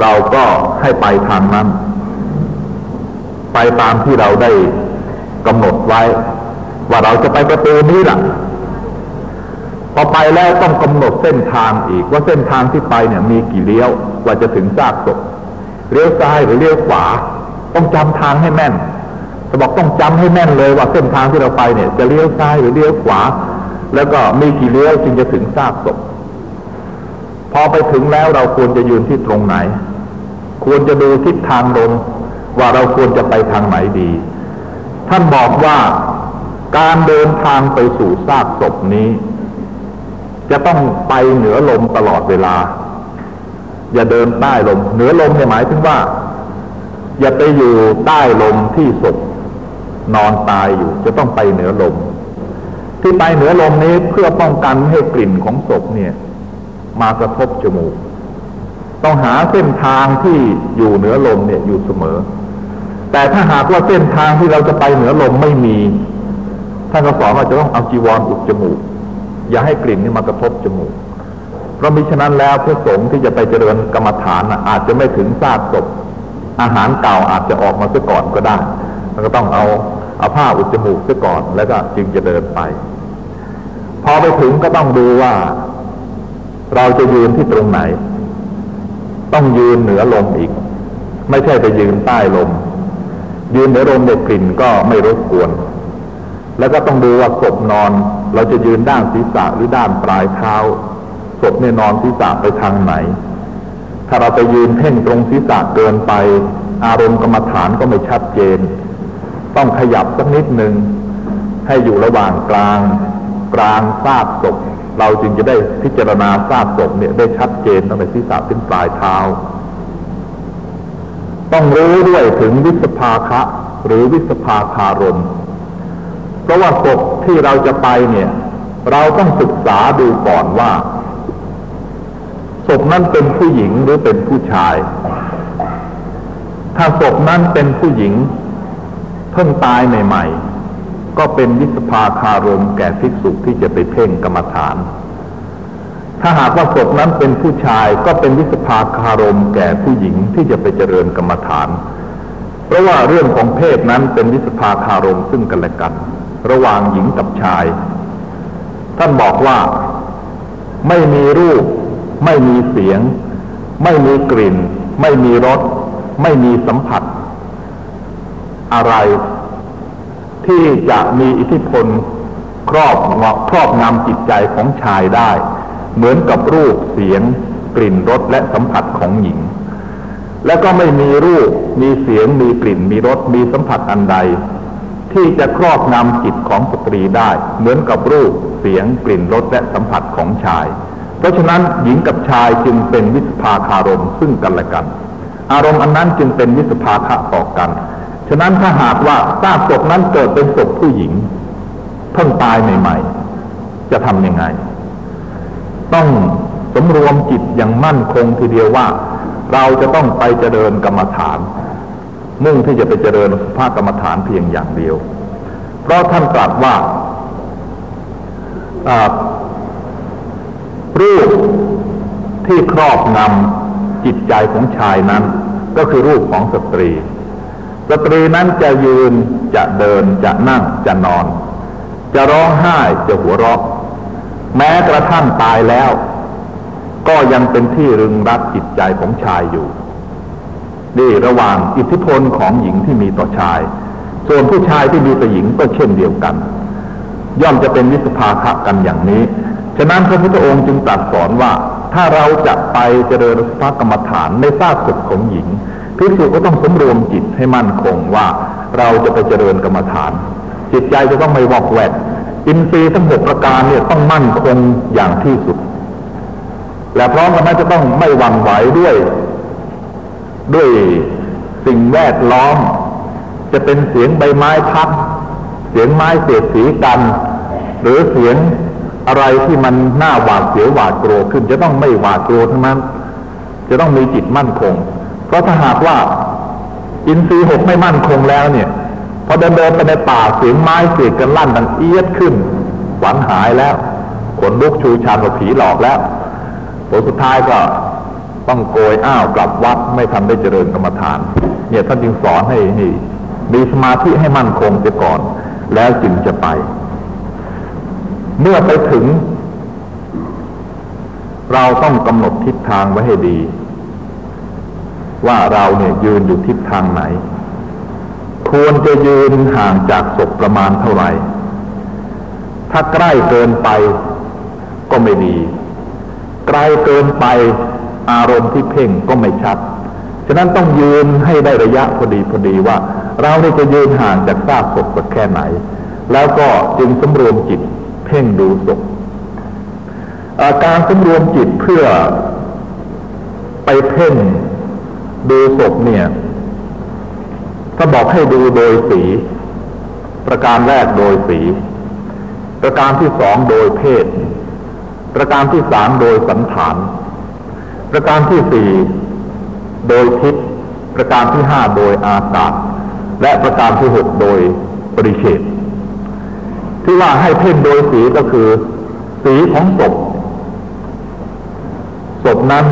เราก็ให้ไปทางนั้น ไปตามที่เราได้กำหนดไว้ ว่าเราจะไปประตูนี้ล่ะพอไปแล้วต้องกำหนดเส้นทางอีก ว่าเส้นทางที่ไปเนี่ยมีกี่เลี้ยวกว่าจะถึงซากศพเลี้ยวซ้ายหรือเลี้ยวขวา ต้องจำทางให้แม่นจะบอกต้องจำให้แม่นเลยว่าเส้นทางที่เราไปเนี่ย จะเลี้ยวซ้ายหรือเลี้ยวขวา แล้วก็มีกี่เลี้ยวจึงจะถึงซากศพพอไปถึงแล้วเราควรจะยืนที่ตรงไหน ควรจะดูทิศทางลมว่าเราควรจะไปทางไหนดี ท่านบอกว่าการเดินทางไปสู่ซากศพนี้ จะต้องไปเหนือลมตลอดเวลา อย่าเดินใต้ลม เหนือลมเนี่ยหมายถึงว่า อย่าไปอยู่ใต้ลมที่ศพนอนตายอยู่ จะต้องไปเหนือลม ที่ไปเหนือลมนี้เพื่อป้องกันให้กลิ่นของศพเนี่ย มากระทบจมูก ต้องหาเส้นทางที่อยู่เหนือลมเนี่ยอยู่เสมอ แต่ถ้าหากว่าเส้นทางที่เราจะไปเหนือลมไม่มีท่านก็สอนว่าจะต้องเอาจีวรอุดจมูก อย่าให้กลิ่นนี่มากระทบจมูกเพราะมิฉะนั้นแล้วพระสงฆ์ที่จะไปเจริญกรรมฐานอาจจะไม่ถึงซากศพอาหารเก่าอาจจะออกมาซะก่อนก็ได้แล้วก็ต้องเอาเอาผ้าอุดจมูกซะก่อน แล้วก็จึงจะเดินไป พอไปถึงก็ต้องดูว่า เราจะยืนที่ตรงไหน ต้องยืนเหนือลมอีก ไม่ใช่ไปยืนใต้ลม ยืนเหนือลมเด็กกลิ่นก็ไม่รบกวน แล้วก็ต้องดูว่าศพนอน เราจะยืนด้านศีรษะหรือด้านปลายเท้าศพเนี่ยนอนศีรษะไปทางไหน ถ้าเราไปยืนเพ่งตรงศีรษะเกินไป อารมณ์กรรมฐานก็ไม่ชัดเจน ต้องขยับสักนิดหนึ่งให้อยู่ระหว่างกลาง กลางซากศพ เราจึงจะได้พิจารณาซากศพเนี่ยได้ชัดเจนตั้งแต่ศีรษะถึงปลายเท้า ต้องรู้ด้วยถึงวิสภาคะ หรือวิสภาคารม เพราะว่าศพที่เราจะไปเนี่ย เราต้องศึกษาดูก่อนว่าศพนั้นเป็นผู้หญิงหรือเป็นผู้ชาย ถ้าศพนั้นเป็นผู้หญิง เพิ่งตายใหม่ๆ ก็เป็นวิสภาคารมแก่ภิกษุที่จะไปเพ่งกรรมฐาน ถ้าหากว่าศพนั้นเป็นผู้ชายก็เป็นวิสภาคารมแก่ผู้หญิงที่จะไปเจริญกรรมฐาน เพราะว่าเรื่องของเพศนั้นเป็นวิสภาคารมซึ่งกันและกัน ระหว่างหญิงกับชาย ท่านบอกว่าไม่มีรูป ไม่มีเสียง ไม่มีกลิ่น ไม่มีรส ไม่มีสัมผัส อะไร ที่จะมีอิทธิพลครอบครอบงำจิตใจของชายได้ เหมือนกับรูปเสียง กลิ่นรสและสัมผัสของหญิง แล้วก็ไม่มีรูปมีเสียงมีกลิ่นมีรสมีสัมผัสอันใด ที่จะครอบงำจิตของสตรีได้ เหมือนกับรูปเสียงกลิ่นรสและสัมผัสของชาย เพราะฉะนั้นหญิงกับชายจึงเป็นวิสภาคารมซึ่งกันและกัน อารมณ์อันนั้นจึงเป็นวิสภาคะต่อกัน ฉะนั้นถ้าหากว่าทราบศพนั้นเกิดเป็นศพผู้หญิง เพิ่งตายใหม่ๆ จะทำยังไง ต้องสมรวมจิตอย่างมั่นคงทีเดียวว่า เราจะต้องไปเจริญกรรมฐาน มุ่งที่จะไปเจริญสภาพกรรมฐานเพียงอย่างเดียว เพราะท่านตรัสว่ารูปที่ครอบงำจิตใจของชายนั้น ก็คือรูปของสตรี สตรีนั้นจะยืนจะเดินจะนั่งจะนอน จะร้องไห้จะหัวเราะ แม้กระทั่งตายแล้ว ก็ยังเป็นที่รึงรักจิตใจของชายอยู่นี่ระหว่างอิทธิพลของหญิงที่มีต่อชาย ส่วนผู้ชายที่มีต่อหญิงก็เช่นเดียวกัน ย่อมจะเป็นวิสภาคะกันอย่างนี้ ฉะนั้นพระพุทธองค์จึงตรัสสอนว่า ถ้าเราจะไปเจริญพระกรรมฐานในซากศพของหญิง พิสุก็ต้องสมรวมจิตให้มั่นคงว่าเราจะไปเจริญกรรมฐาน จิตใจจะต้องไม่วอกแวกอินทรีย์ทั้งหกประการเนี่ยต้องมั่นคงอย่างที่สุด และพร้อมกันนั้นจะต้องไม่หวั่นไหวด้วย ด้วยสิ่งแวดล้อม จะเป็นเสียงใบไม้พัดเสียงไม้เสียดสีกัน หรือเสียงอะไรที่มันน่าหวาดเสียวหวาดกลัวขึ้น จะต้องไม่หวาดกลัวทั้งนั้น จะต้องมีจิตมั่นคง เพราะถ้าหากว่า อินทรีย์หกไม่มั่นคงแล้วเนี่ย พอเดินเดินไปในป่าเสียงไม้เสียงกันลั่นดังเอียดขึ้นหวังหายแล้วขนลุกชูชานกับผีหลอกแล้วผลสุดท้ายก็ต้องโกยอ้าวกลับวัดไม่ทันได้เจริญกรรมฐาน เนี่ยท่านจึงสอนให้ให้มีสมาธิให้มั่นคงเสียก่อน แล้วจึงจะไป เมื่อไปถึง เราต้องกำหนดทิศทางไว้ให้ดี ว่าเราเนี่ยยืนอยู่ทิศทางไหน ควรจะยืนห่างจากศพประมาณเท่าไหร่ ถ้าใกล้เกินไปก็ไม่ดี ไกลเกินไปอารมณ์ที่เพ่งก็ไม่ชัด ฉะนั้นต้องยืนให้ได้ระยะพอดีพอดีว่า เราเนี่จะยืนห่างจากซากศพสักแค่ไหน แล้วก็จึงสำรวมจิตเพ่งดูศพการสำรวมจิตเพื่อไปเพ่ง ดูศพเนี่ยถ้าบอกให้ดูโดยสี ประการแรกโดยสี ประการที่สองโดยเพศ ประการที่สามโดยสันฐาน ประการที่สี่โดยทิศประการที่ห้าโดยอากาศ และประการที่หกโดยปริเฉดที่ว่าให้เพ่งโดยสีก็คือ สีของศพศพนั้น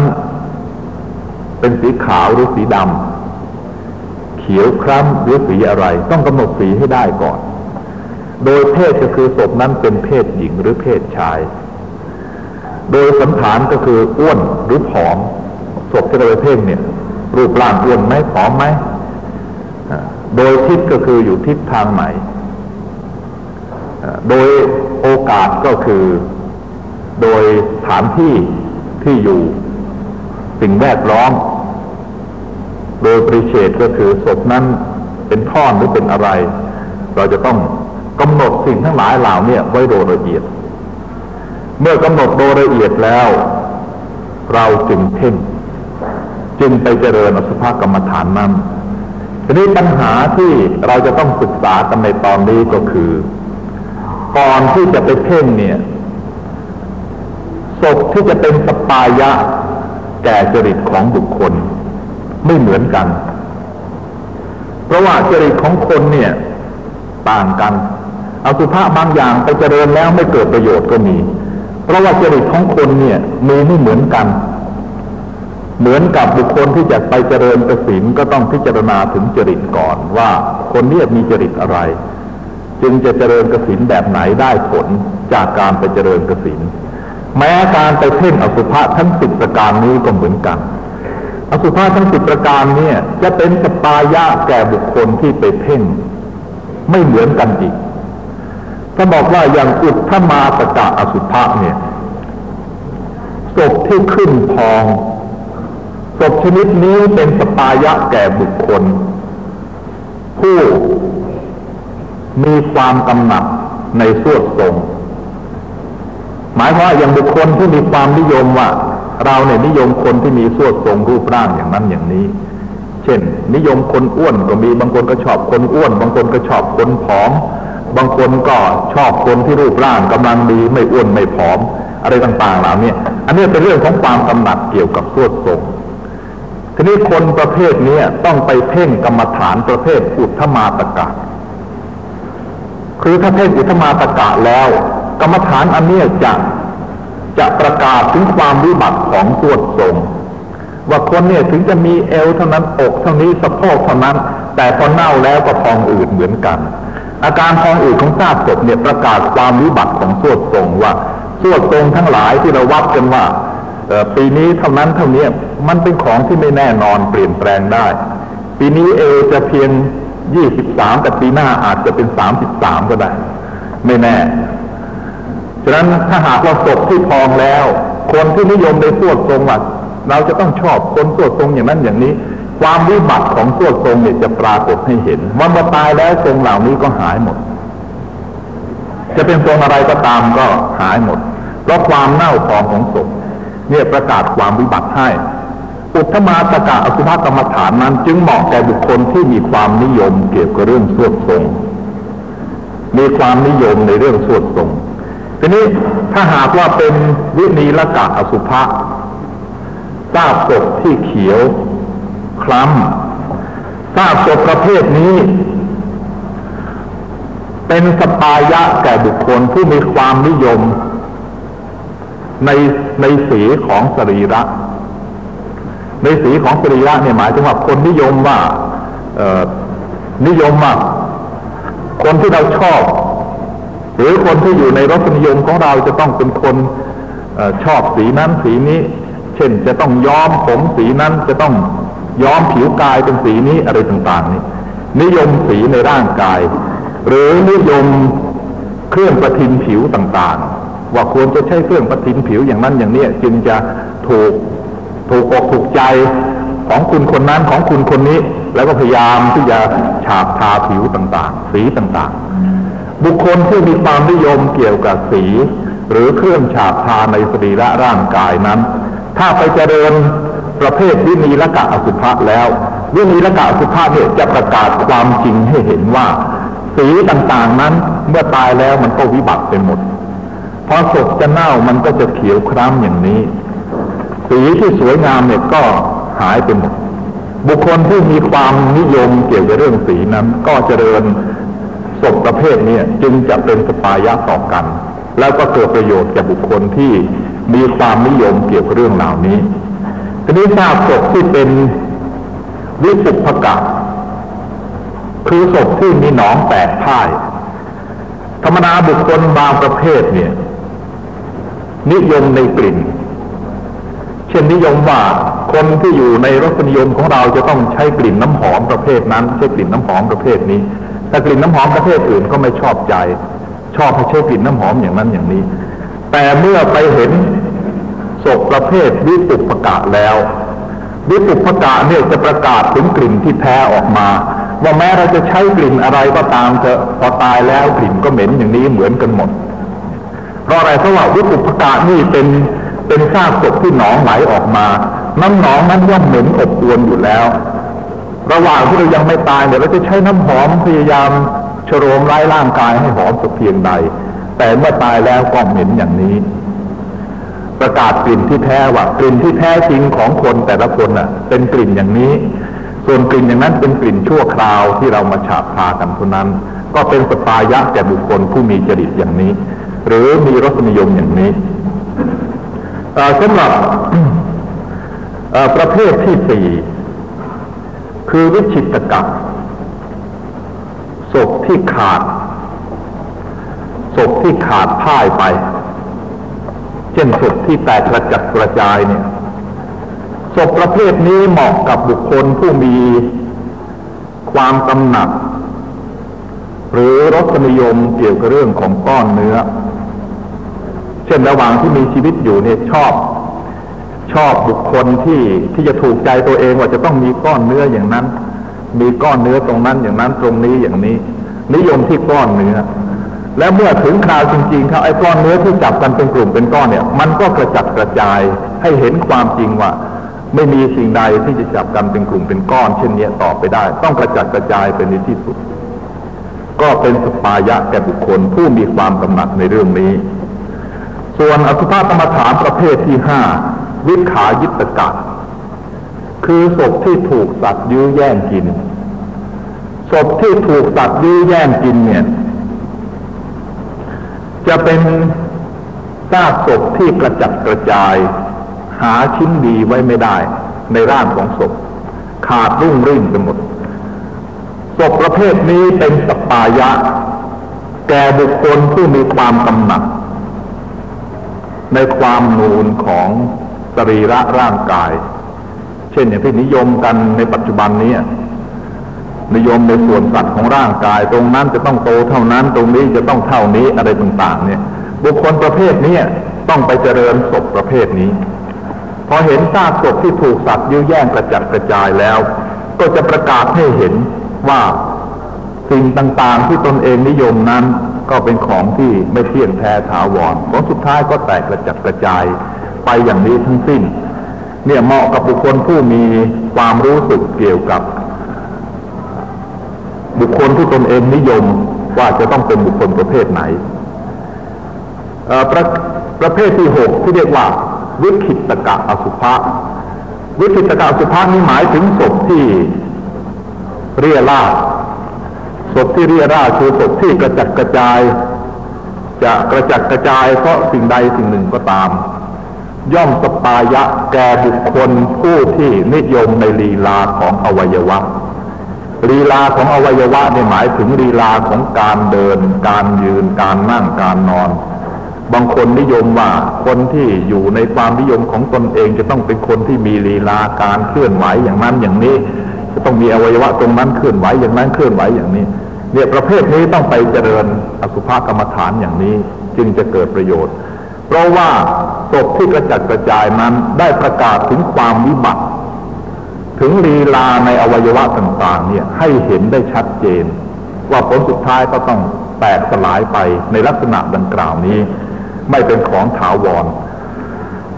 เป็นสีขาวหรือสีดำเขียวคล้ำหรือสีอะไร ต้องกำหนดสีให้ได้ก่อน โดยเพศก็คือศพนั้นเป็นเพศหญิงหรือเพศชาย โดยสันฐานก็คืออ้วนหรือผอมศพที่เราเพ่งเนี่ย รูปร่างอ้วนไหมผอมไหมโดยทิศก็คืออยู่ทิศทางไหนโดยโอกาสก็คือ โดยฐานที่ที่อยู่สิ่งแวดล้อม โดยปริเชตก็คือศพนั้นเป็นท่อนหรือเป็นอะไร เราจะต้องกำหนดสิ่งทั้งหลายเหล่านี้ไว้โดยละเอียด เมื่อกำหนดโดยละเอียดแล้ว เราจึงเพ่งจึงไปเจริญอสุภกรรมฐานนั้นทีนี้ปัญหาที่เราจะต้องศึกษากันในตอนนี้ก็คือ ก่อนที่จะไปเพ่งเนี่ยศพที่จะเป็นสปายะแก่จริตของบุคคล ไม่เหมือนกัน เพราะว่าจริตของคนเนี่ย ต่างกันอสุภะบางอย่างไปเจริญแล้วไม่เกิดประโยชน์ก็มี เพราะว่าจริตของคนเนี่ยมีไม่เหมือนกัน เหมือนกับบุคคลที่จะไปเจริญกสินก็ต้องพิจารณาถึงจริตก่อนว่าคนนี้มีจริตอะไร จึงจะเจริญกสินแบบไหนได้ผลจากการไปเจริญกสินแม้การไปเพ่งอสุภะทั้งสิบประการนี้ก็เหมือนกัน อสุภะทั้งสิบประการเนี่ยจะเป็นสปายะแก่บุคคลที่ไปเพ่ง ไม่เหมือนกันอีกถ้าบอกว่าอย่างอุทธมาตกะอสุภะเนี่ยศพที่ขึ้นพองศพชนิดนี้เป็นสปายะแก่บุคคล ผู้มีความกำหนัดในสวดทรง หมายว่าอย่างบุคคลที่มีความนิยมว่า เราเนี่ยนิยมคนที่มีส่วดทรงรูปร่างอย่างนั้นอย่างนี้ เช่น นิยมคนอ้วนก็มีบางคนก็ชอบคนอ้วน บางคนก็ชอบคนผอม บางคนก็ชอบคนที่รูปร่างกำลังดีไม่อ้วนไม่ผอม อะไรต่างๆเหล่านี้อันนี้เป็นเรื่องของความกำหนัดเกี่ยวกับส่วดทรงทีนี้คนประเภทนี้ต้องไปเพ่งกรรมฐานประเภทอุทธมาตกะคือถ้าเพ่งอุทธมาตกะแล้ว กรรมฐานอันนี้จะ จะประกาศถึงความวิบัติของสวดทรงว่าคนเนี่ยถึงจะมีเอวเท่านั้นอกเท่านี้สะโพกเท่านั้น แต่พอเน่าแล้วก็พองอืดเหมือนกัน อาการทองอืดของซากศพเนี่ยประกาศความวิบัติของสวดทรงว่าสวดทรงทั้งหลายที่เราวัดกันว่าปีนี้เท่านั้นเท่านี้มันเป็นของที่ไม่แน่นอนเปลี่ยนแปลงได้ ปีนี้เอจะเพียงยี่สิบสามแต่ปีหน้าอาจจะเป็นสามสิบสามก็ได้ ไม่แน่ ฉะนั้นถ้าหากเราศพที่พองแล้ว คนที่นิยมในสวดทรงว่าเราจะต้องชอบคนสวดทรงอย่างนั้นอย่างนี้ ความวิบัติของตัวทรงเนี่ยจะปรากฏให้เห็นวันมาตายแล้วทรงเหล่านี้ก็หายหมด จะเป็นทรงอะไรก็ตามก็หายหมด เพราะความเน่าพองของศพเนี่ยประกาศความวิบัติให้อุทมาตกะอสุภกรรมฐานนั้น จึงเหมาะแก่บุคคลที่มีความนิยมเกี่ยวกับเรื่องสวดทรง มีความนิยมในเรื่องสวดทรง ทีนี้ถ้าหากว่าเป็นวินีละกะอสุภะทราบศพที่เขียว คล้ำทราบศพประเภทนี้ เป็นสปายะแก่บุคคลผู้มีความนิยม ในในสีของสรีระ ในสีของสรีระเนี่ยหมายถึงว่าคนนิยมว่านิยมว่าคนที่เราชอบ หรือคนที่อยู่ในรสนิยมของเราจะต้องเป็นคนอชอบสีนั้นสีนี้ เช่นจะต้องย้อมผมสีนั้นจะต้องย้อมผิวกายเป็นสีนี้อะไรต่างๆนี่นิยมสีในร่างกาย หรือนิยมเครื่องประทินผิวต่างๆ ว่าควรจะใช้เครื่องประทินผิวอย่างนั้นอย่างนี้จึงจะถูกถูกอกถูกใจของคุณคนนั้นของคุณคนนี้ แล้วก็พยายามที่จะฉาบทาผิวต่างๆ สีต่างๆ บุคคลที่มีความนิยมเกี่ยวกับสี หรือเครื่องฉาบทาในสรีระร่างกายนั้น ถ้าไปเจริญประเภทวินีละกะอสุภะแล้ววินีละกะอสุภะเนี่ยจะประกาศความจริงให้เห็นว่า สีต่างๆนั้นเมื่อตายแล้วมันก็วิบัติไปหมดพอศพจะเน่ามันก็จะเขียวคล้ำอย่างนี้ สีที่สวยงามเนี่ยก็หายไปหมด บุคคลที่มีความนิยมเกี่ยวกับเรื่องสีนั้น ก็เจริญ ศพประเภทนี้จึงจะเป็นสปายะต่อกัน แล้วก็เกิดประโยชน์แก่บุคคลที่มีความนิยมเกี่ยวกับเรื่องเหล่านี้ทีนี้ทราบศพที่เป็นวิสุภกะคือศพที่มีหนองแตกพ่าย ธรรมดาบุคคลบางประเภทเนี่ย นิยมในกลิ่น เช่นนิยมว่าคนที่อยู่ในรสนิยมของเราจะต้องใช้กลิ่นน้ำหอมประเภทนั้นใช้กลิ่นน้ำหอมประเภทนี้ แต่กลิ่นน้ำหอมประเภทอื่นก็ไม่ชอบใจ ชอบให้ใช้กลิ่นน้ำหอมอย่างนั้นอย่างนี้ แต่เมื่อไปเห็นศพประเภทวิปุปกะแล้ววิปุปกะเนี่ยจะประกาศถึงกลิ่นที่แท้ออกมา ว่าแม้เราจะใช้กลิ่นอะไรก็ตามเถอะพอตายแล้วกลิ่นก็เหม็นอย่างนี้เหมือนกันหมดเพราะอะไรเพราะว่าวิปุปกะนี่เป็นเป็นซากศพที่หนองไหลออกมา น้ำหนองนั้นย่อมเหม็นอบอวนอยู่แล้ว ระหว่างที่เรายังไม่ตายเนี่ยเราจะใช้น้ำหอมพยายามชโรมไร้ร่างกายให้หอมสักเพียงใด แต่เมื่อตายแล้วก็เหม็นอย่างนี้ ประกาศกลิ่นที่แท้ว่ากลิ่นที่แท้จริงของคนแต่ละคนน่ะ เป็นกลิ่นอย่างนี้ ส่วนกลิ่นอย่างนั้นเป็นกลิ่นชั่วคราวที่เรามาฉาบทากันเท่านั้น ก็เป็นสปายะแก่บุคคลผู้มีจริตอย่างนี้ หรือมีรสนิยมอย่างนี้สำหรับประเภทที่สี่ คือวิชิตกรรมศพที่ขาดศพที่ขาดพ่ายไป เช่นศพที่แตกกระจัดกระจายเนี่ยศพประเภทนี้เหมาะกับบุคคลผู้มีความกำหนัด หรือรสนิยมเกี่ยวกับเรื่องของก้อนเนื้อ เช่นระหว่างที่มีชีวิตอยู่เนี่ยชอบ ชอบบุคคลที่ที่จะถูกใจตัวเองว่าจะต้องมีก้อนเนื้ออย่างนั้น มีก้อนเนื้อตรงนั้นอย่างนั้นตรงนี้อย่างนี้ นิยมที่ก้อนเนื้อ แล้วเมื่อถึงคราวจริงๆเขาไอ้ก้อนเนื้อที่จับกันเป็นกลุ่มเป็นก้อนเนี่ย มันก็กระจัดกระจายให้เห็นความจริงว่า ไม่มีสิ่งใดที่จะจับกันเป็นกลุ่มเป็นก้อน เช่นนี้ต่อไปได้ ต้องกระจัดกระจายเป็นในที่สุด ก็เป็นสปายะแก่บุคคลผู้มีความกำหนัดในเรื่องนี้ ส่วนอสุภกรรมฐานประเภทที่ห้า วิขายิตกะคือศพที่ถูกสัตว์ยื้อแย่งกินศพที่ถูกสัตว์ยื้อแย่งกินเนี่ย จะเป็นซากศพที่กระจัดกระจาย หาชิ้นดีไว้ไม่ได้ ในร่างของศพ ขาดรุ่งริ่งไปหมดศพประเภทนี้เป็นสปายะ แก่บุคคลผู้มีความกำหนัดในความนูนของ สรีระร่างกาย เช่นอย่างที่นิยมกันในปัจจุบันนี้นิยมในส่วนสัตว์ของร่างกาย ตรงนั้นจะต้องโตเท่านั้นตรงนี้จะต้องเท่านี้อะไรต่างๆ เนี่ย บุคคลประเภทนี้ต้องไปเจริญศพประเภทนี้ พอเห็นซากศพที่ถูกสัตว์ยื้อแย่งกระจัดกระจายแล้ว ก็จะประกาศให้เห็นว่าสิ่งต่างๆ ที่ตนเองนิยมนั้น ก็เป็นของที่ไม่เที่ยงแท้ถาวรผลสุดท้ายก็แตกกระจัดกระจาย ไปอย่างนี้ทั้งสิ้น เนี่ยเหมาะกับบุคคลผู้มีความรู้สึกเกี่ยวกับ บุคคลที่ตนเองนิยมว่าจะต้องเป็นบุคคลประเภทไหนประประเภทที่หกที่เรียกว่า วิคิตกะอสุภะวิคิตกะอสุภะนี้หมายถึงศพที่เรียราศพที่เรียราคือศพที่กระจัดกระจาย จะกระจัดกระจายเพราะสิ่งใดสิ่งหนึ่งก็ตาม ย่อมสปายะแก่บุคคลผู้ที่นิยมในลีลาของอวัยวะลีลาของอวัยวะเนี่ยหมายถึงลีลาของการเดิน การยืน การนั่ง การนอน บางคนนิยมว่าคนที่อยู่ในความนิยมของตนเองจะต้องเป็นคนที่มีลีลาการเคลื่อนไหวอย่างนั้นอย่างนี้ จะต้องมีอวัยวะตรงนั้นเคลื่อนไหวอย่างนั้นเคลื่อนไหวอย่างนี้ เนี่ยประเภทนี้ต้องไปเจริญอสุภกรรมฐานอย่างนี้ จึงจะเกิดประโยชน์ เพราะว่าศพที่กระจัดกระจายนั้นได้ประกาศถึงความวิบัติ ถึงลีลาในอวัยวะต่างๆเนี่ยให้เห็นได้ชัดเจน ว่าผลสุดท้ายก็ต้องแตกสลายไปในลักษณะดังกล่าวนี้ ไม่เป็นของถาวร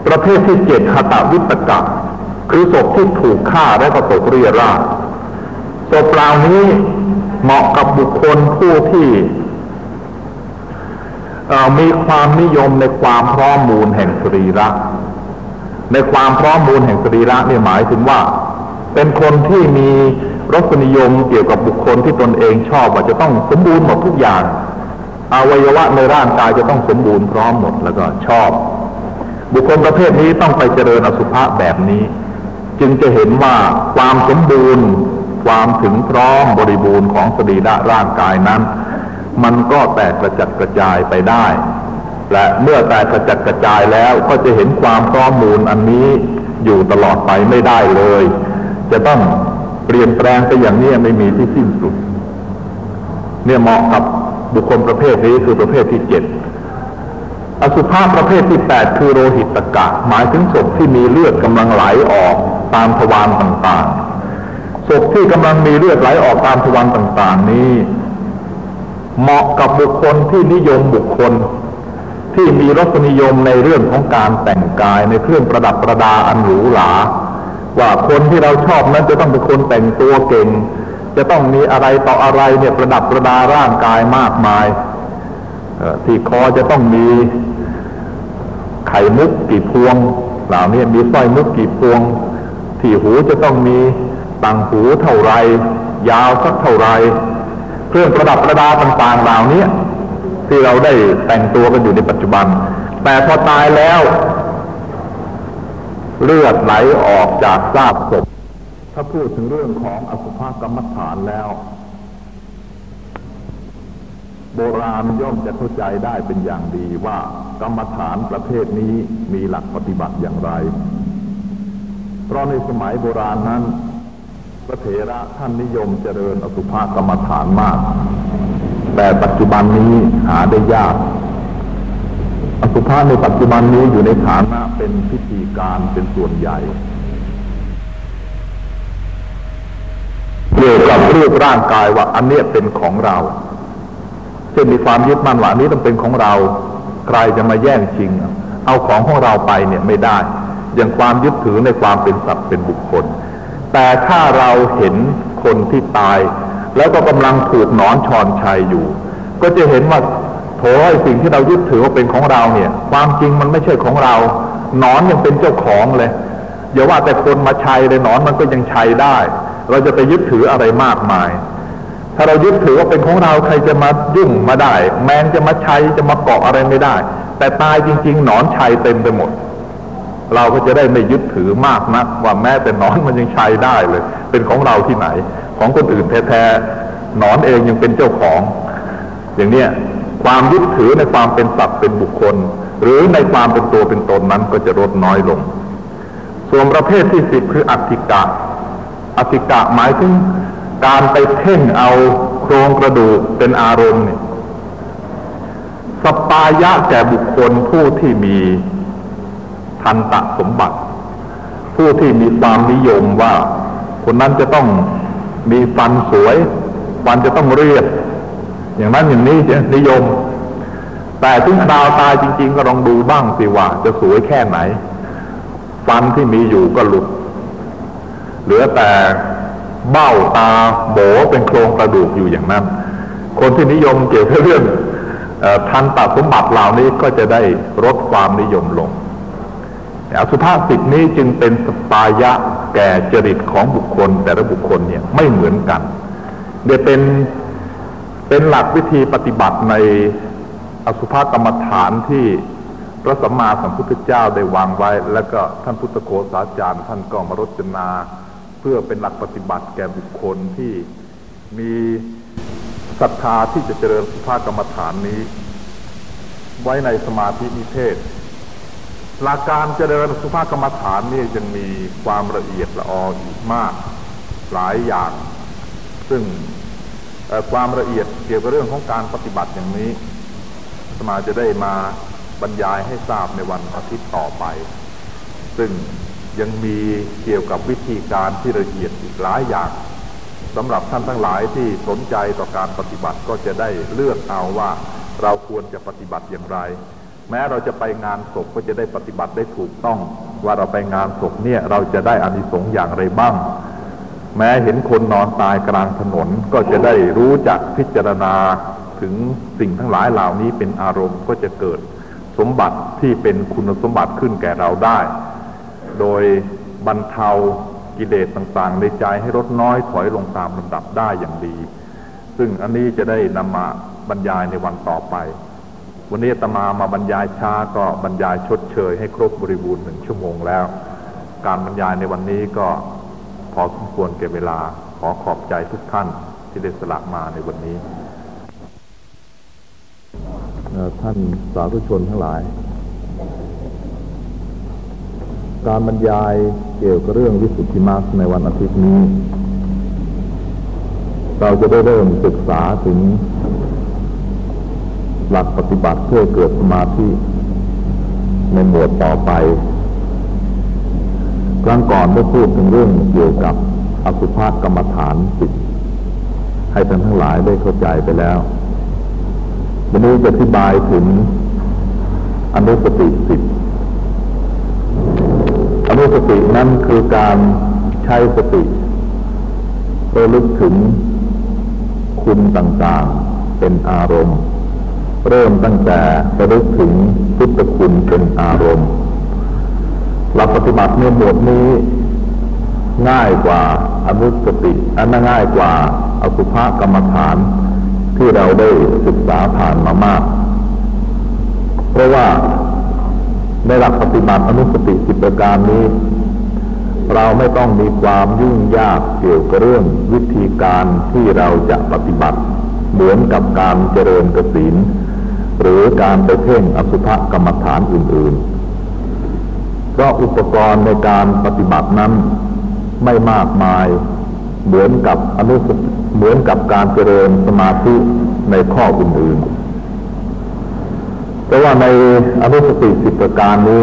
ประเภทที่เจ็ดหตวิตกะคือศพที่ถูกฆ่าและก็ตกเรียราศพเหล่านี้เหมาะกับบุคคลผู้ที่ มีความนิยมในความพร้อมมูลแห่งสรีระในความพร้อมมูลแห่งสรีระเนี่ยหมายถึงว่า เป็นคนที่มีรสนิยมเกี่ยวกับบุคคลที่ตนเองชอบว่าจะต้องสมบูรณ์หมดทุกอย่างอวัยวะในร่างกายจะต้องสมบูรณ์พร้อมหมดแล้วก็ชอบ บุคคลประเภทนี้ต้องไปเจริญอสุภะแบบนี้ จึงจะเห็นว่าความสมบูรณ์ ความถึงพร้อมบริบูรณ์ของสรีระร่างกายนั้น มันก็แตกกระจัดกระจายไปได้ และเมื่อแตกกระจัดกระจายแล้วก็จะเห็นความพร้อมูลอันนี้อยู่ตลอดไปไม่ได้เลย จะต้องเปลี่ยนแปลงไปอย่างนี้ไม่มีที่สิ้นสุด เนี่ยเหมาะกับบุคคลประเภทนี้คือประเภทที่เจ็ดอสุภาพประเภทที่แปดคือโรหิตตกะ หมายถึงศพที่มีเลือดกำลังไหลออกตามทวารต่างๆศพที่กำลังมีเลือดไหลออกตามทวารต่าง ๆ นี้ เหมาะกับบุคคลที่นิยมบุคคล ที่มีรสนิยมในเรื่องของการแต่งกายในเครื่องประดับประดาอันหรูหราว่าคนที่เราชอบนั้นจะต้องเป็นคนแต่งตัวเก่ง จะต้องมีอะไรต่ออะไรเนี่ยประดับประดาร่างกายมากมายที่คอจะต้องมีไข่มุกกี่พวง เหล่านี้มีสร้อยมุกกี่พวง ที่หูจะต้องมีต่างหูเท่าไร ยาวสักเท่าไร เครื่องประดับประดาต่างๆเหล่านี้ที่เราได้แต่งตัวกันอยู่ในปัจจุบัน แต่พอตายแล้ว เลือดไหลออกจากซากศพถ้าพูดถึงเรื่องของอสุภกรรมฐานแล้ว โบราณย่อมจะเข้าใจได้เป็นอย่างดีว่ากรรมฐานประเภทนี้มีหลักปฏิบัติอย่างไร เพราะในสมัยโบราณนั้น พระเถระท่านนิยมเจริญอสุภกรรมฐานมาก แต่ปัจจุบันนี้หาได้ยาก อสุภะในปัจจุบันนี้อยู่ในฐานะเป็นพิธีการเป็นส่วนใหญ่เกี่ยวกับรูปร่างกายว่าอันนี้เป็นของเราเช่นมีความยึดมั่นว่านี้ต้องเป็นของเรา ใครจะมาแย่งชิง เอาของของเราไปเนี่ยไม่ได้อย่างความยึดถือในความเป็นสัตว์เป็นบุคคล แต่ถ้าเราเห็นคนที่ตาย แล้วก็กำลังถูกนอนชอนชัยอยู่ ก็จะเห็นว่าโถไอสิ่งที่เรายึดถือว่าเป็นของเราเนี่ย ความจริงมันไม่ใช่ของเรานอนยังเป็นเจ้าของเลยอย่าว่าแต่คนมาชัยเลยนอนมันก็ยังชัยได้ เราจะไปยึดถืออะไรมากมาย ถ้าเรายึดถือว่าเป็นของเราใครจะมายุ่งมาได้ แมงจะมาชัยจะมาเกาะอะไรไม่ได้ แต่ตายจริง ๆ หนอนชัยเต็มไปหมด เราก็จะได้ไม่ยึดถือมากนักว่าแม้แต่นอนมันยังใชัยได้เลย เป็นของเราที่ไหน ของคนอื่นแท้ๆนอนเองยังเป็นเจ้าของ อย่างเนี้ยความยึดถือในความเป็นสัตว์เป็นบุคคล หรือในความเป็นตัวเป็นตนนั้นก็จะลดน้อยลง ส่วนประเภทที่สิบคืออัติกะอัติกะหมายถึงการไปเพ่งเอาโครงกระดูกเป็นอารมณ์สปายะแก่บุคคลผู้ที่มี ทันตะสมบัติ ผู้ที่มีความนิยมว่า คนนั้นจะต้องมีฟันสวย ฟันจะต้องเรียบ อย่างนั้นอย่างนี้จะนิยม แต่ถึงคราวตายจริง ๆ ก็ลองดูบ้างสิว่าจะสวยแค่ไหน ฟันที่มีอยู่ก็หลุด เหลือแต่เบ้าตาโบเป็นโครงกระดูกอยู่อย่างนั้น คนที่นิยมเกี่ยวกับเรื่องทันตสมบัติเหล่านี้ก็จะได้ลดความนิยมลง อสุภาษิตนี้จึงเป็นสปายะแก่จริตของบุคคล แต่ละบุคคลเนี่ยไม่เหมือนกันเดี๋ยวเป็นเป็นหลักวิธีปฏิบัติในอสุภกรรมฐานที่พระสัมมาสัมพุทธเจ้าได้วางไว้ แล้วก็ท่านพุทธโฆษาจารย์ ท่านก็มารจนา เพื่อเป็นหลักปฏิบัติแก่บุคคลที่มีศรัทธาที่จะเจริญสุภากรรมฐานนี้ ไว้ในสมาธินิเทศ หลักการเจริญสุภาพกรรมฐานนี่ยังมีความละเอียดละอออีกมากหลายอย่าง ซึ่งความละเอียดเกี่ยวกับเรื่องของการปฏิบัติอย่างนี้ สมาจะได้มาบรรยายให้ทราบในวันอาทิตย์ต่อไป ซึ่งยังมีเกี่ยวกับวิธีการที่ละเอียดอีกหลายอย่างสำหรับท่านทั้งหลายที่สนใจต่อการปฏิบัติก็จะได้เลือกเอาว่าเราควรจะปฏิบัติอย่างไร แม้เราจะไปงานศพก็จะได้ปฏิบัติได้ถูกต้อง ว่าเราไปงานศพเนี่ยเราจะได้อานิสงส์อย่างไรบ้าง แม้เห็นคนนอนตายกลางถนนก็จะได้รู้จักพิจารณาถึงสิ่งทั้งหลายเหล่านี้เป็นอารมณ์ก็จะเกิดสมบัติที่เป็นคุณสมบัติขึ้นแก่เราได้ โดยบรรเทากิเลสต่างๆ ในใจให้ลดน้อยถอยลงตามลำดับได้อย่างดี ซึ่งอันนี้จะได้นำมาบรรยายในวันต่อไป วันนี้ตมามาบรรยายช้าก็บรรยายชดเชยให้ครบบริบูรณ์หนึ่งชั่วโมงแล้ว การบรรยายในวันนี้ก็พอสมควรเก็บเวลาขอขอบใจทุกท่านที่ได้สละมาในวันนี้ ท่านสาธุชนทั้งหลาย การบรรยายเกี่ยวกับเรื่องวิสุทธิมรรคในวันอาทิตย์นี้ เราจะได้เริ่มศึกษาถึง หลักปฏิบัติเพื่อเกิดสมาธิในหมวดต่อไป ครั้งก่อนได้พูดถึงเรื่องเกี่ยวกับอสุภกรรมฐานสิให้ท่านทั้งหลายได้เข้าใจไปแล้ว วันนี้จะอธิบายถึงอนุสติสิบอนุสตินั้นคือการใช้สติระลึกถึงคุณต่างๆ เป็นอารมณ์ เริ่มตั้งแต่ระลึกถึงพุทธคุณเป็นอารมณ์หลักปฏิบัติในหมวดนี้ง่ายกว่าอนุสติอันง่ายกว่าอสุภกรรมฐานที่เราได้ศึกษาผ่านมามาก เพราะว่าในหลักปฏิบัติอนุสติสิบประการนี้ เราไม่ต้องมีความยุ่งยากเกี่ยวกับเรื่องวิธีการที่เราจะปฏิบัติ เหมือนกับการเจริญกสิน หรือการไปเพ่งอสุภกรรมฐานอื่น ๆ เพราะอุปกรณ์ในการปฏิบัตินั้นไม่มากมายเหมือนกับอนุสติเหมือนกับการเจริญสมาธิในข้ออื่นๆเพราะว่าในอนุสติสิบประการนี้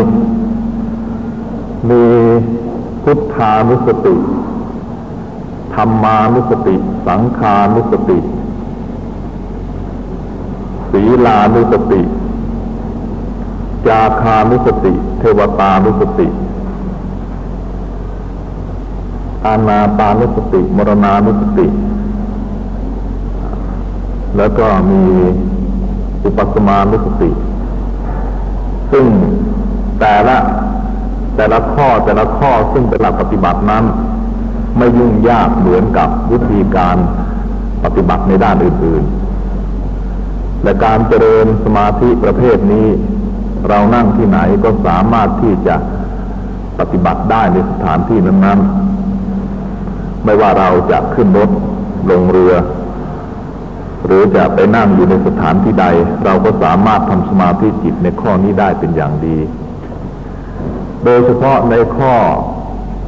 มีพุทธานุสติธรรมานุสติ สังขานุสติ ศีลานุสติ จาคานุสติ เทวตานุสติอานาปานุสติ มรณานุสติ แล้วก็มีอุปสมานุสติ ซึ่งแต่ละแต่ละข้อแต่ละข้อซึ่งเป็นหลักปฏิบัตินั้น ไม่ยุ่งยากเหมือนกับวิธีการปฏิบัติในด้านอื่นๆ และการเจริญสมาธิประเภทนี้ เรานั่งที่ไหนก็สามารถที่จะปฏิบัติได้ในสถานที่นั้นๆ ไม่ว่าเราจะขึ้นรถลงเรือ หรือจะไปนั่งอยู่ในสถานที่ใด เราก็สามารถทำสมาธิจิตในข้อนี้ได้เป็นอย่างดี โดยเฉพาะในข้อ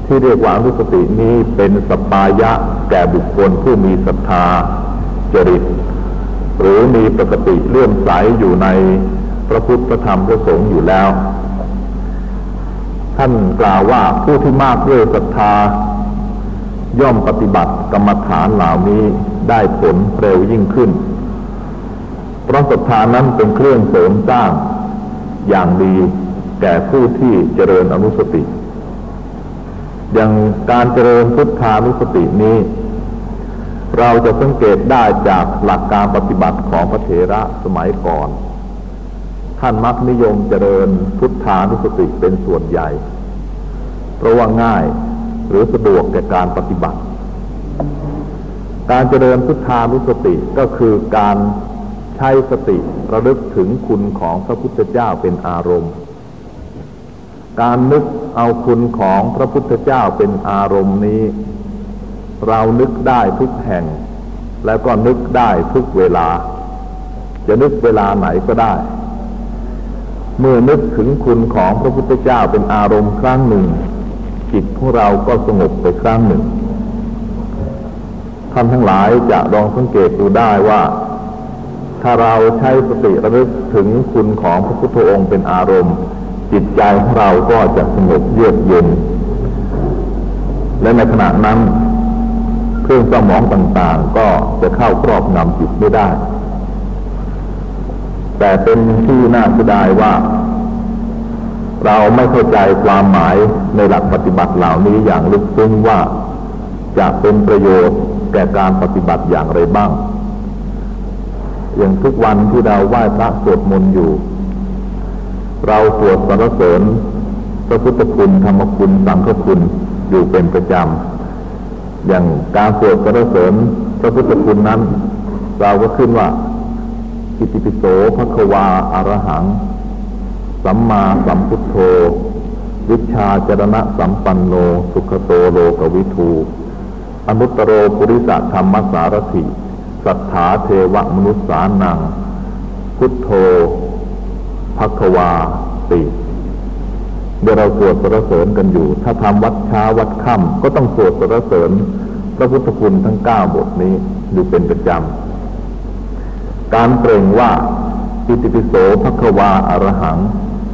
ที่เรียกว่าอนุสตินี้เป็นสปายะแก่บุคคลผู้มีศรัทธาจริต หรือมีปกติเลื่อมใสอยู่ในพระพุทธธรรมพระสงฆ์อยู่แล้ว ท่านกล่าวว่าผู้ที่มากด้วยศรัทธา ย่อมปฏิบัติกรรมฐานเหล่านี้ได้ผลเร็วยิ่งขึ้น เพราะศรัทธานั้นเป็นเครื่องเสริมสร้างอย่างดีแก่ผู้ที่เจริญอนุสติ อย่างการเจริญพุทธานุสตินี้ เราจะสังเกตได้จากหลักการปฏิบัติของพระเถระสมัยก่อน ท่านมักนิยมเจริญพุทธานุสติเป็นส่วนใหญ่ เพราะว่าง่ายหรือสะดวกแก่การปฏิบัติ การเจริญพุทธานุสติก็คือการใช้สติระลึกถึงคุณของพระพุทธเจ้าเป็นอารมณ์ การนึกเอาคุณของพระพุทธเจ้าเป็นอารมณ์นี้ เรานึกได้ทุกแห่ง แล้วก็นึกได้ทุกเวลา จะนึกเวลาไหนก็ได้ เมื่อนึกถึงคุณของพระพุทธเจ้าเป็นอารมณ์ครั้งหนึ่ง จิตของเราก็สงบไปครั้งหนึ่งท่านทั้งหลายจะลองสังเกตดูได้ว่า ถ้าเราใช้สติระลึกถึงคุณของพระพุทธองค์เป็นอารมณ์ จิตใจของเราก็จะสงบเยือกเย็น และในขณะนั้น เครื่องสมองต่างๆ ก็จะเข้าครอบงำจิตไม่ได้ แต่เป็นที่น่าเสียดายว่า เราไม่เข้าใจความหมายในหลักปฏิบัติเหล่านี้อย่างลึกซึ้งว่าจะเป็นประโยชน์แก่การปฏิบัติอย่างไรบ้าง อย่างทุกวันที่เราไหว้พระสวดมนต์อยู่ เราสวดสรรเสริญพระพุทธคุณธรรมคุณสังฆคุณอยู่เป็นประจำ อย่างการสวดสรรเสริญพระพุทธคุณนั้น เราก็ขึ้นว่าอิติปิโสภควาอารหัง สัมมาสัมพุทโธ วิชาจรณะสัมปันโน สุขโตโลกวิทูอนุตตรโรปุริสธรรมสารถิสัทธาเทวมนุษสานัง พุทโธภควาติ เราสวดสรรเสริญกันอยู่ ถ้าทำวัดเช้าวัดค่ำก็ต้องสวดสรรเสริญ พระพุทธคุณทั้งเก้าบทนี้อยู่เป็นประจำ การเปล่งว่าอิติปิโสภควาอารหัง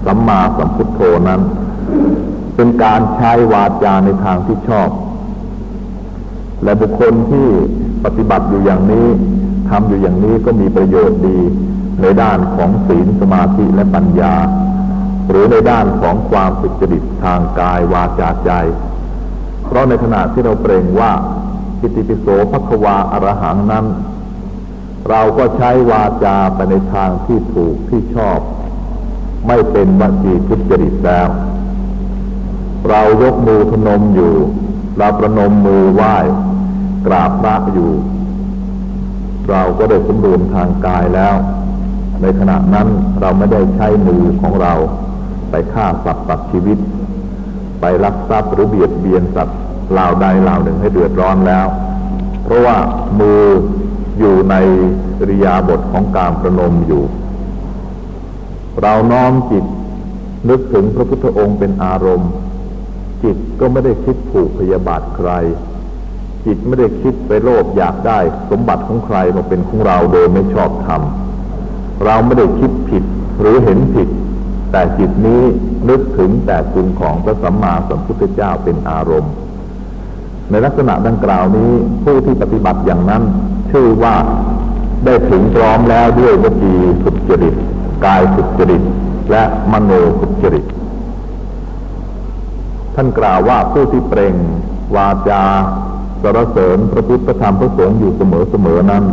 สัมมาสัมพุทโธนั้น เป็นการใช้วาจาในทางที่ชอบ และบุคคลที่ปฏิบัติอยู่อย่างนี้ทำอยู่อย่างนี้ก็มีประโยชน์ดีในด้านของศีลสมาธิและปัญญา หรือในด้านของความสุจริตทางกายวาจาใจ เพราะในขณะที่เราเปล่งว่าปิติปิโสภควาอรหังนั้น เราก็ใช้วาจาไปในทางที่ถูกที่ชอบ ไม่เป็นวจีทุจริตแล้ว เรายกมือพนมอยู่ เราประนมมือไหว้ กราบพระอยู่ เราก็ได้สมบูรณ์ทางกายแล้ว ในขณะนั้นเราไม่ได้ใช้มือของเรา ไปฆ่าสัตว์ตัดชีวิต ไปรักทรัพย์หรือเบียดเบียนสัตว์เหล่าใดเหล่าหนึ่งให้เดือดร้อนแล้ว เพราะว่ามืออยู่ในริยาบทของการประนมอยู่ เราน้อมจิตนึกถึงพระพุทธองค์เป็นอารมณ์ จิตก็ไม่ได้คิดผูกพยาบาทใคร จิตไม่ได้คิดไปโลภอยากได้ สมบัติของใครมาเป็นของเราโดยไม่ชอบธรรมเราไม่ได้คิดผิดหรือเห็นผิด แต่จิตนี้นึกถึงแต่คุณของพระสัมมาสัมพุทธเจ้าเป็นอารมณ์ ในลักษณะดังกล่าวนี้ผู้ที่ปฏิบัติอย่างนั้น ชื่อว่าได้ถึงพร้อมแล้วด้วยวจีสุจริต กายสุจริต และมโนสุจริต ท่านกล่าวว่าผู้ที่เปล่งวาจาสรรเสริญพระพุทธธรรมพระสงฆ์อยู่เสมอเสมอนั้น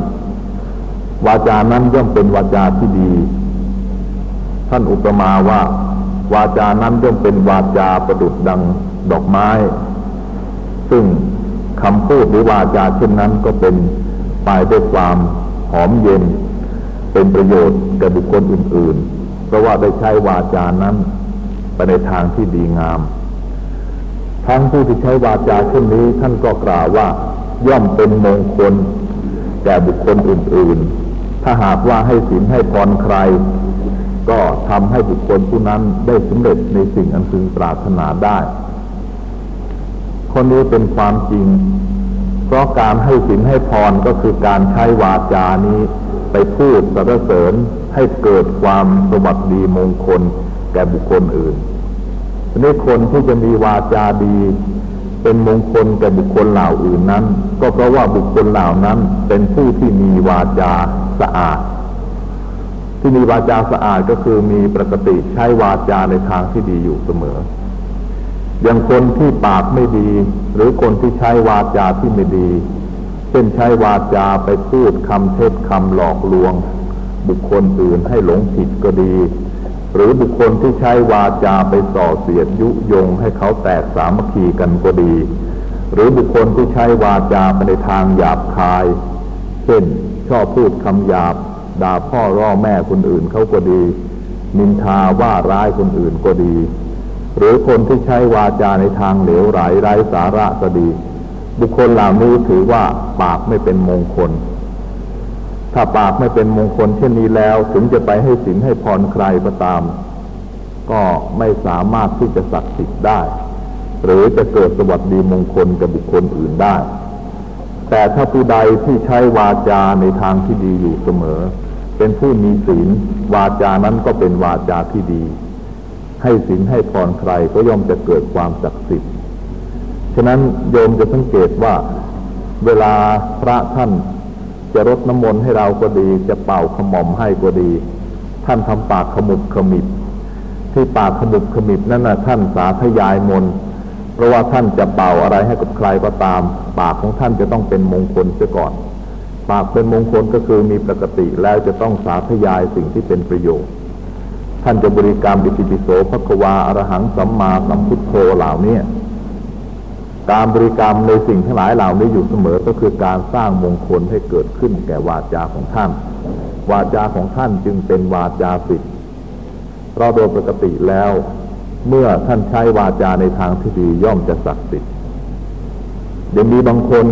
วาจานั้นย่อมเป็นวาจาที่ดี ท่านอุปมาว่า วาจานั้นย่อมเป็นวาจาประดุดดังดอกไม้ ซึ่งคำพูดหรือวาจาเช่นนั้นก็เป็นไปด้วยความหอมเย็น เป็นประโยชน์แก่บุคคลอื่น ๆ เพราะว่าได้ใช้วาจานั้นไปในทางที่ดีงาม ทั้งผู้ที่ใช้วาจาเช่นนี้ท่านก็กล่าวว่าย่อมเป็นมงคลแก่บุคคลอื่น ๆ ถ้าหากว่าให้ศีลให้พรใคร ก็ทำให้บุคคลผู้นั้นได้สำเร็จในสิ่งอันพึงปรารถนาได้คนนี้เป็นความจริง เพราะการให้ศีลให้พรก็คือการใช้วาจานี้ไปพูดสรรเสริญให้เกิดความสวัสดีมงคลแก่บุคคลอื่นนี่คนที่จะมีวาจาดี เป็นมงคลแก่บุคคลเหล่าอื่นนั้น ก็เพราะว่าบุคคลเหล่านั้นเป็นผู้ที่มีวาจาสะอาด ที่มีวาจาสะอาดก็คือมีปกติใช้วาจาในทางที่ดีอยู่เสมอ อย่างคนที่ปากไม่ดี หรือคนที่ใช้วาจาที่ไม่ดี เช่นใช้วาจาไปพูดคำเท็จคำหลอกลวง บุคคลอื่นให้หลงผิดก็ดี หรือบุคคลที่ใช้วาจาไปส่อเสียดยุยงให้เขาแตกสามัคคีกันก็ดี หรือบุคคลที่ใช้วาจาไปในทางหยาบคาย เช่นชอบพูดคำหยาบ ด่าพ่อร่อแม่คนอื่นเขาก็ดี นินทาว่าร้ายคนอื่นก็ดี หรือคนที่ใช้วาจาในทางเหลวไหลไร้สาระก็ดี บุคคลเหล่านี้ถือว่าปากไม่เป็นมงคล ถ้าปากไม่เป็นมงคล เช่นนี้แล้วถึงจะไปให้สินให้พรใครก็ตาม ก็ไม่สามารถที่จะศักดิ์สิทธิ์ได้ หรือจะเกิดสวัสดีมงคลกับบุคคลอื่นได้แต่ถ้าผู้ใดที่ใช้วาจาในทางที่ดีอยู่เสมอ เป็นผู้มีศีลวาจานั้นก็เป็นวาจาที่ดี ให้ศีลให้พรใครก็ย่อมจะเกิดความศักดิ์สิทธิ์ฉะนั้นโยมจะสังเกตว่า เวลาพระท่านจะรดน้ำมนต์ให้เราก็ดี จะเป่าขมอมให้ก็ดี ท่านทำปากขมุบขมิบที่ปากขมุบขมิบนั่นนะท่านสาธยายมนเพราะว่าท่านจะเป่าอะไรให้กับใครก็ตาม ปากของท่านจะต้องเป็นมงคลเสียก่อน ปากเป็นมงคลก็คือมีปกติแล้วจะต้องสาธยายสิ่งที่เป็นประโยชน์ ท่านจะบริกรรมบิติปิโสภควาอรหังสัมมาสัมพุทโธเหล่านี้การบริกรรมในสิ่งทั้งหลายเหล่านี้อยู่เสมอก็คือการสร้างมงคลให้เกิดขึ้นแก่วาจาของท่าน วาจาของท่านจึงเป็นวาจาสิทธิ์เพราะโดยปกติแล้ว เมื่อท่านใช้วาจาในทางที่ดีย่อมจะศักดิ์สิทธิ์ยังมีบางคน